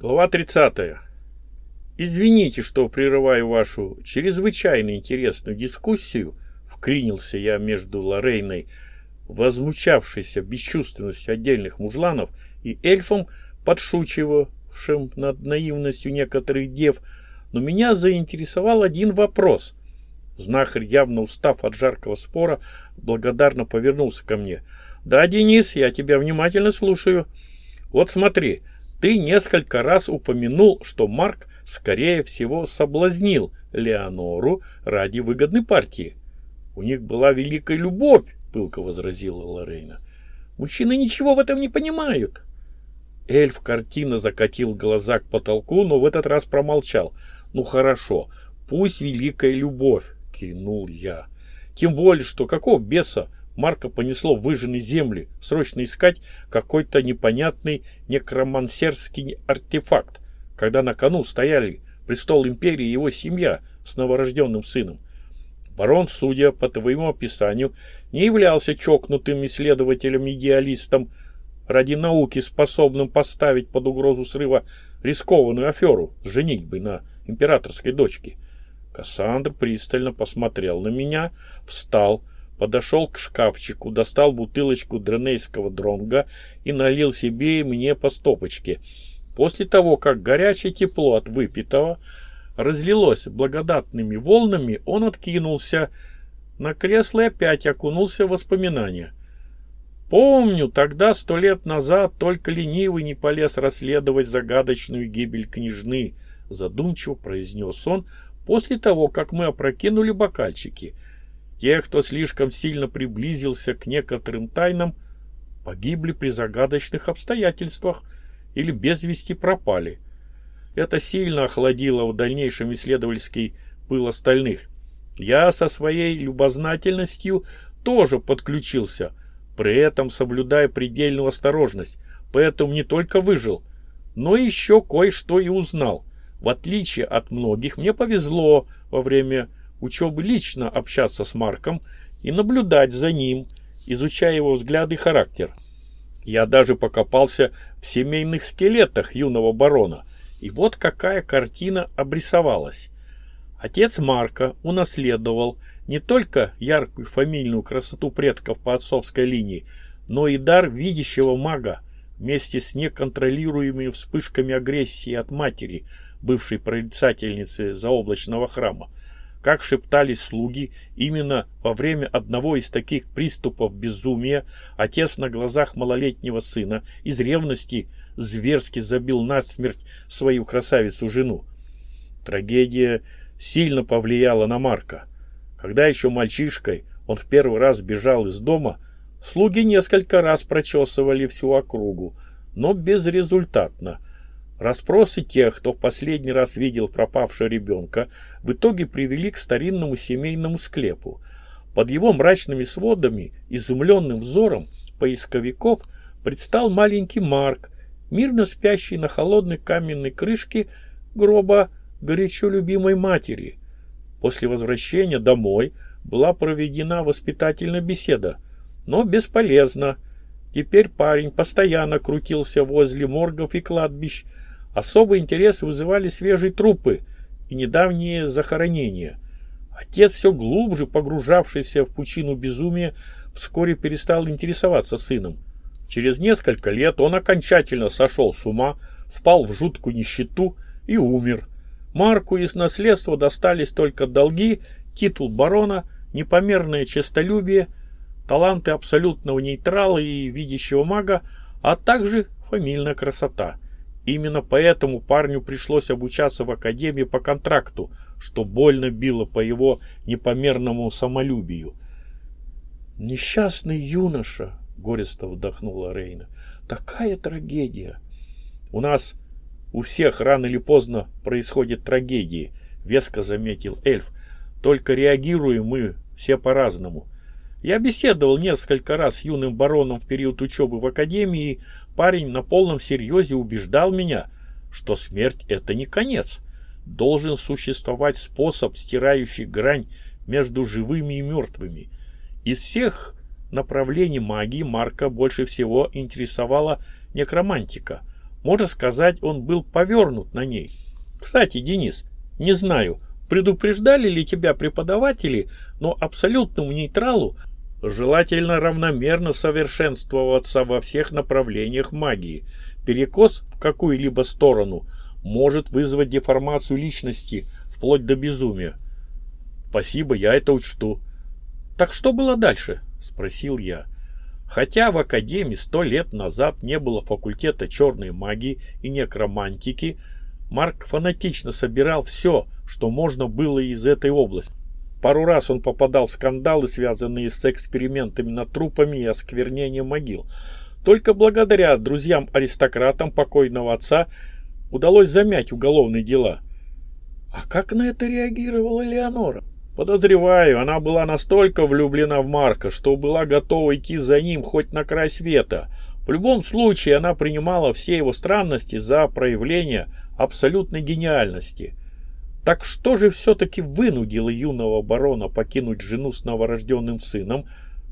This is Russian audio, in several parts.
Глава 30. Извините, что прерываю вашу чрезвычайно интересную дискуссию, вклинился я между Лорейной, возмущавшейся бесчувственностью отдельных мужланов, и эльфом, подшучивавшим над наивностью некоторых дев, но меня заинтересовал один вопрос. Знахарь, явно устав от жаркого спора, благодарно повернулся ко мне. «Да, Денис, я тебя внимательно слушаю. Вот смотри, ты несколько раз упомянул, что Марк, скорее всего, соблазнил Леонору ради выгодной партии. У них была великая любовь, пылко возразила Лорейна. Мужчины ничего в этом не понимают. Эльф картина закатил глаза к потолку, но в этот раз промолчал. Ну хорошо, пусть великая любовь, кивнул я. Тем более, что какого беса Марка понесло в выжженные земли, срочно искать какой-то непонятный некромансерский артефакт, когда на кону стояли престол империи и его семья с новорожденным сыном. Барон, судя по твоему описанию, не являлся чокнутым исследователем-идеалистом ради науки, способным поставить под угрозу срыва рискованную аферу с женитьбой на императорской дочке. Кассандр пристально посмотрел на меня, встал, подошел к шкафчику, достал бутылочку дренейского дронга и налил себе и мне по стопочке. После того, как горячее тепло от выпитого разлилось благодатными волнами, он откинулся на кресло и опять окунулся в воспоминания. Помню, тогда, сто лет назад, только ленивый не полез расследовать загадочную гибель княжны, задумчиво произнес он после того, как мы опрокинули бокальчики — те, кто слишком сильно приблизился к некоторым тайнам, погибли при загадочных обстоятельствах или без вести пропали. Это сильно охладило в дальнейшем исследовательский пыл остальных. Я со своей любознательностью тоже подключился, при этом соблюдая предельную осторожность, поэтому не только выжил, но еще кое-что и узнал. В отличие от многих, мне повезло во время учебы лично общаться с Марком и наблюдать за ним, изучая его взгляды и характер. Я даже покопался в семейных скелетах юного барона, и вот какая картина обрисовалась. Отец Марка унаследовал не только яркую фамильную красоту предков по отцовской линии, но и дар видящего мага вместе с неконтролируемыми вспышками агрессии от матери, бывшей прорицательницы заоблачного храма. Как шептались слуги, именно во время одного из таких приступов безумия отец на глазах малолетнего сына из ревности зверски забил насмерть свою красавицу-жену. Трагедия сильно повлияла на Марка. Когда еще мальчишкой он в первый раз бежал из дома, слуги несколько раз прочесывали всю округу, но безрезультатно – Распросы тех, кто в последний раз видел пропавшего ребенка, в итоге привели к старинному семейному склепу. Под его мрачными сводами, изумленным взором поисковиков предстал маленький Марк, мирно спящий на холодной каменной крышке гроба горячо любимой матери. После возвращения домой была проведена воспитательная беседа, но бесполезно. Теперь парень постоянно крутился возле моргов и кладбищ, Особый интерес вызывали свежие трупы и недавние захоронения. Отец, все глубже погружавшийся в пучину безумия, вскоре перестал интересоваться сыном. Через несколько лет он окончательно сошел с ума, впал в жуткую нищету и умер. Марку из наследства достались только долги, титул барона, непомерное честолюбие, таланты абсолютного нейтрала и видящего мага, а также фамильная красота – Именно поэтому парню пришлось обучаться в академии по контракту, что больно било по его непомерному самолюбию. «Несчастный юноша!» — горесто вдохнула Рейна. «Такая трагедия!» «У нас у всех рано или поздно происходят трагедии», — веско заметил эльф. «Только реагируем мы все по-разному. Я беседовал несколько раз с юным бароном в период учебы в академии, парень на полном серьезе убеждал меня, что смерть это не конец. Должен существовать способ, стирающий грань между живыми и мертвыми. Из всех направлений магии Марка больше всего интересовала некромантика. Можно сказать, он был повернут на ней. Кстати, Денис, не знаю, предупреждали ли тебя преподаватели, но абсолютному нейтралу желательно равномерно совершенствоваться во всех направлениях магии. Перекос в какую-либо сторону может вызвать деформацию личности вплоть до безумия. Спасибо, я это учту. Так что было дальше? Спросил я. Хотя в Академии сто лет назад не было факультета черной магии и некромантики, Марк фанатично собирал все, что можно было из этой области. Пару раз он попадал в скандалы, связанные с экспериментами над трупами и осквернением могил. Только благодаря друзьям-аристократам покойного отца удалось замять уголовные дела. А как на это реагировала Леонора? Подозреваю, она была настолько влюблена в Марка, что была готова идти за ним хоть на край света. В любом случае, она принимала все его странности за проявление абсолютной гениальности. Так что же все-таки вынудило юного барона покинуть жену с новорожденным сыном,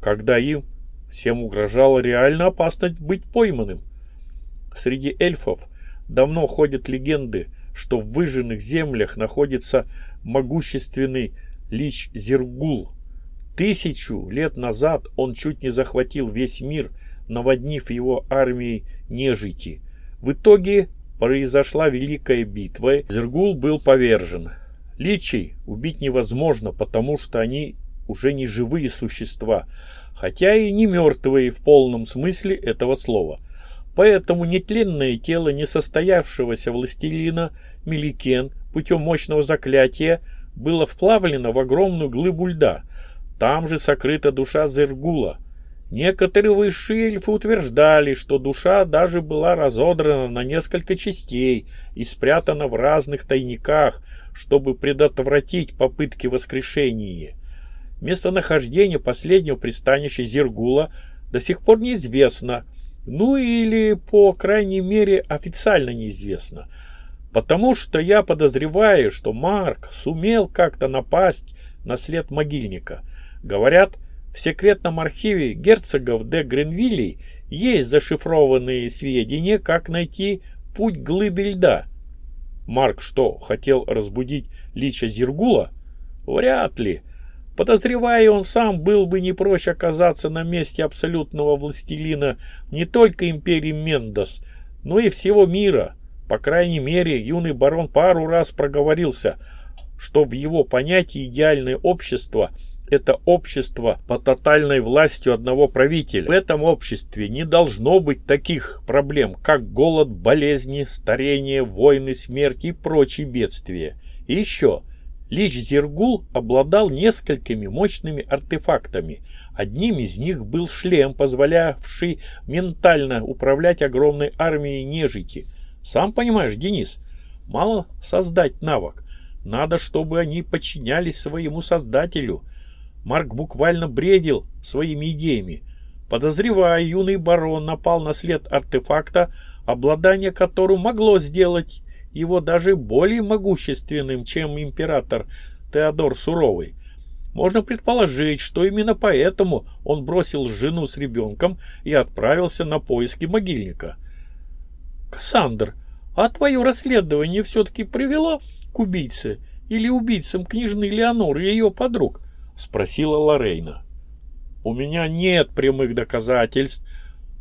когда им всем угрожала реальная опасность быть пойманным? Среди эльфов давно ходят легенды, что в выжженных землях находится могущественный лич Зергул. Тысячу лет назад он чуть не захватил весь мир, наводнив его армией нежити. В итоге произошла великая битва, Зергул был повержен. Личей убить невозможно, потому что они уже не живые существа, хотя и не мертвые в полном смысле этого слова. Поэтому нетленное тело несостоявшегося властелина Меликен путем мощного заклятия было вплавлено в огромную глыбу льда. Там же сокрыта душа Зергула. Некоторые высшие эльфы утверждали, что душа даже была разодрана на несколько частей и спрятана в разных тайниках, чтобы предотвратить попытки воскрешения. Местонахождение последнего пристанища Зергула до сих пор неизвестно, ну или, по крайней мере, официально неизвестно – Потому что я подозреваю, что Марк сумел как-то напасть на след могильника. Говорят, в секретном архиве герцогов де Гренвилли есть зашифрованные сведения, как найти путь к глыбе льда. Марк что, хотел разбудить лича Зергула? Вряд ли. Подозревая, он сам был бы не проще оказаться на месте абсолютного властелина не только империи Мендос, но и всего мира. По крайней мере, юный барон пару раз проговорился, что в его понятии идеальное общество – это общество по тотальной властью одного правителя. В этом обществе не должно быть таких проблем, как голод, болезни, старение, войны, смерть и прочие бедствия. И еще, Лич Зергул обладал несколькими мощными артефактами. Одним из них был шлем, позволявший ментально управлять огромной армией нежити – сам понимаешь, Денис, мало создать навык. Надо, чтобы они подчинялись своему создателю. Марк буквально бредил своими идеями. Подозревая, юный барон напал на след артефакта, обладание которым могло сделать его даже более могущественным, чем император Теодор Суровый. Можно предположить, что именно поэтому он бросил жену с ребенком и отправился на поиски могильника. Кассандр, а твое расследование все-таки привело к убийце или убийцам княжны Леоноры и ее подруг? Спросила Лорейна. У меня нет прямых доказательств,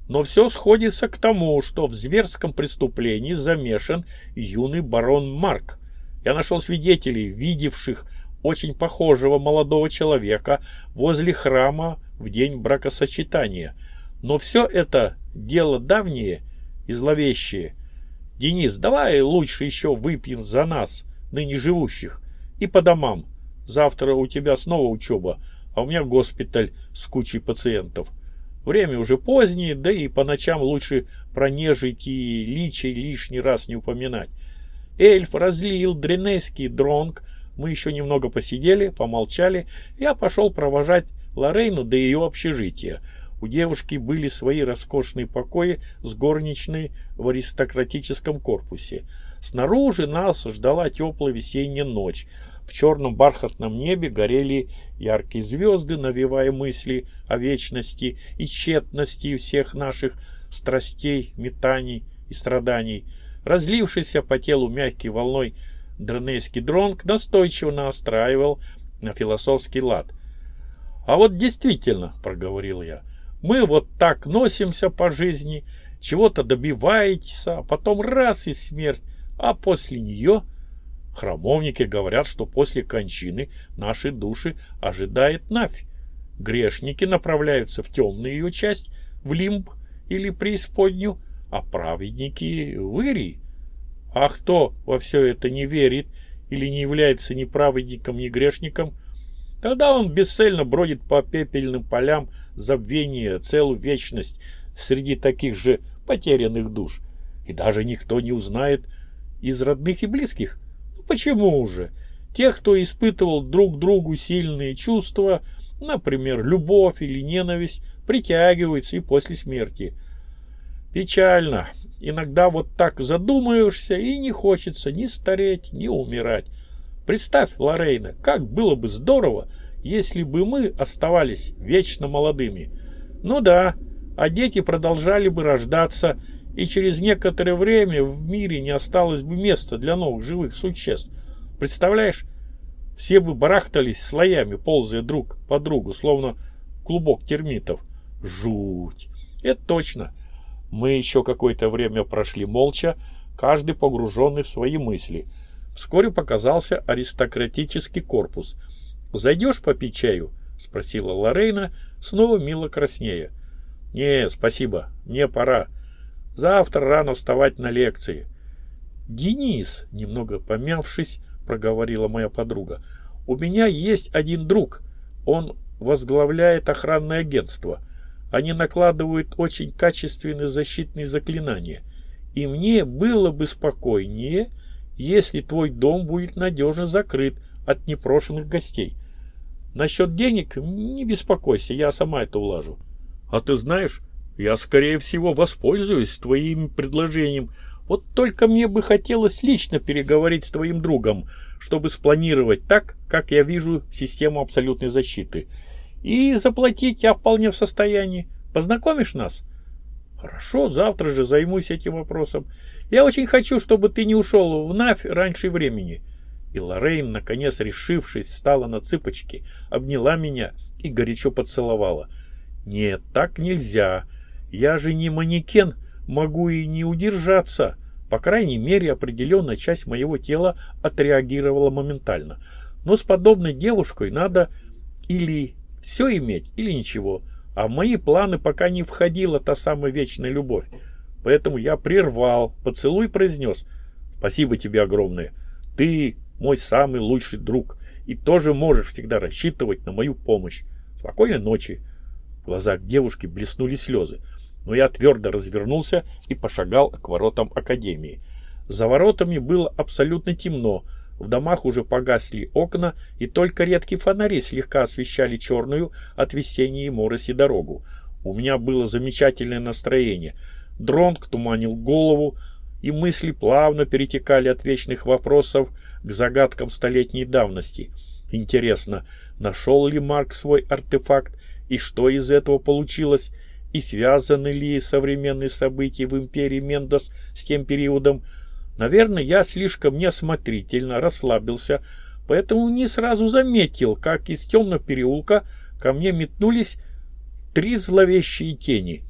но все сходится к тому, что в зверском преступлении замешан юный барон Марк. Я нашел свидетелей, видевших очень похожего молодого человека возле храма в день бракосочетания. Но все это дело давнее и зловещие. Денис, давай лучше еще выпьем за нас, ныне живущих, и по домам. Завтра у тебя снова учеба, а у меня госпиталь с кучей пациентов. Время уже позднее, да и по ночам лучше про нежить и личей лишний раз не упоминать. Эльф разлил дренейский дронг, мы еще немного посидели, помолчали, я пошел провожать Лорейну до ее общежития. У девушки были свои роскошные покои с горничной в аристократическом корпусе. Снаружи нас ждала теплая весенняя ночь. В черном бархатном небе горели яркие звезды, навевая мысли о вечности и тщетности всех наших страстей, метаний и страданий. Разлившийся по телу мягкой волной дронейский дронг настойчиво настраивал на философский лад. «А вот действительно», — проговорил я, — «мы вот так носимся по жизни, чего-то добиваетесь, а потом раз и смерть, а после нее...» Храмовники говорят, что после кончины наши души ожидает Навь. Грешники направляются в темную ее часть, в лимб или преисподнюю, а праведники в Ирий. А кто во все это не верит или не является ни праведником, ни грешником, тогда он бесцельно бродит по пепельным полям забвения целую вечность среди таких же потерянных душ. И даже никто не узнает из родных и близких. Ну, почему же? Тех, кто испытывал друг другу сильные чувства, например, любовь или ненависть, притягиваются и после смерти. Печально. Иногда вот так задумаешься и не хочется ни стареть, ни умирать. Представь, Лорейна, как было бы здорово, если бы мы оставались вечно молодыми. Ну да, а дети продолжали бы рождаться, и через некоторое время в мире не осталось бы места для новых живых существ. Представляешь, все бы барахтались слоями, ползая друг по другу, словно клубок термитов. Жуть! Это точно. Мы еще какое-то время прошли молча, каждый погруженный в свои мысли. Вскоре показался аристократический корпус. «Зайдешь попить чаю?» — спросила Лорейна, снова мило краснея. «Не, спасибо, мне пора. Завтра рано вставать на лекции». «Денис», — немного помявшись, проговорила моя подруга, — «у меня есть один друг. Он возглавляет охранное агентство. Они накладывают очень качественные защитные заклинания. И мне было бы спокойнее, если твой дом будет надежно закрыт от непрошенных гостей. Насчет денег не беспокойся, я сама это улажу. А ты знаешь, я, скорее всего, воспользуюсь твоим предложением. Вот только мне бы хотелось лично переговорить с твоим другом, чтобы спланировать так, как я вижу систему абсолютной защиты. И заплатить я вполне в состоянии. Познакомишь нас? Хорошо, завтра же займусь этим вопросом. Я очень хочу, чтобы ты не ушел в Навь раньше времени. И Лоррейн, наконец решившись, встала на цыпочки, обняла меня и горячо поцеловала. Нет, так нельзя. Я же не манекен, могу и не удержаться. По крайней мере, определенная часть моего тела отреагировала моментально. Но с подобной девушкой надо или все иметь или ничего. А в мои планы пока не входила та самая вечная любовь. Поэтому я прервал, поцелуй произнес. Спасибо тебе огромное. Ты мой самый лучший друг и тоже можешь всегда рассчитывать на мою помощь. Спокойной ночи. В глазах девушки блеснули слезы, но я твердо развернулся и пошагал к воротам академии. За воротами было абсолютно темно, в домах уже погасли окна, и только редкие фонари слегка освещали черную от весенней мороси дорогу. У меня было замечательное настроение. Дронг туманил голову, и мысли плавно перетекали от вечных вопросов к загадкам столетней давности. Интересно, нашел ли Марк свой артефакт, и что из этого получилось, и связаны ли современные события в империи Мендос с тем периодом, Наверное, я слишком неосмотрительно расслабился, поэтому не сразу заметил, как из темного переулка ко мне метнулись три зловещие тени.